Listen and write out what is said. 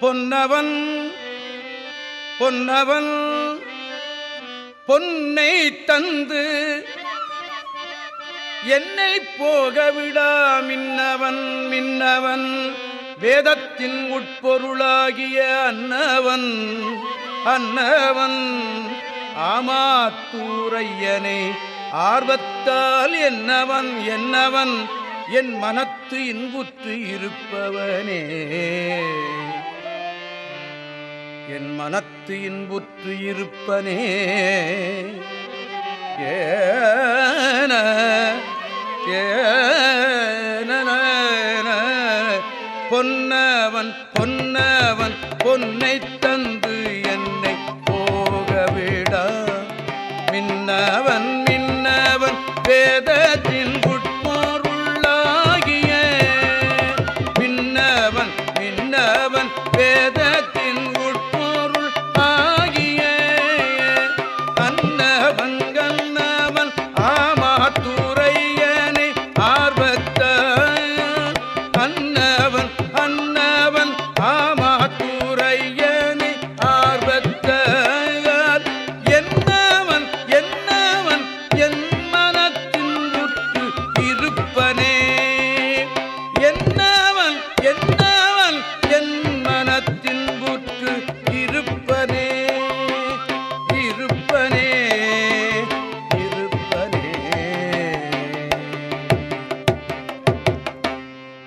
பொன்னவன் பொன்னவன் பொன்னை தந்து என்னை போகவிடா மின்னவன் மின்னவன். வேதத்தின் உட்பொருளாகிய அன்னவன் அன்னவன். ஆமாத்தூரையனை ஆர்வத்தால் என்னவன் என்னவன். என் மனத்து இன்புற்று இருப்பவனே. என் மனத்து இன்புற்று இருப்பனே. ஏன பொன்னவன் பொன்னவன் பொன்னை தந்து என்னை போகவிடா. மின்னவன் மின்னவன் வேத மன்ன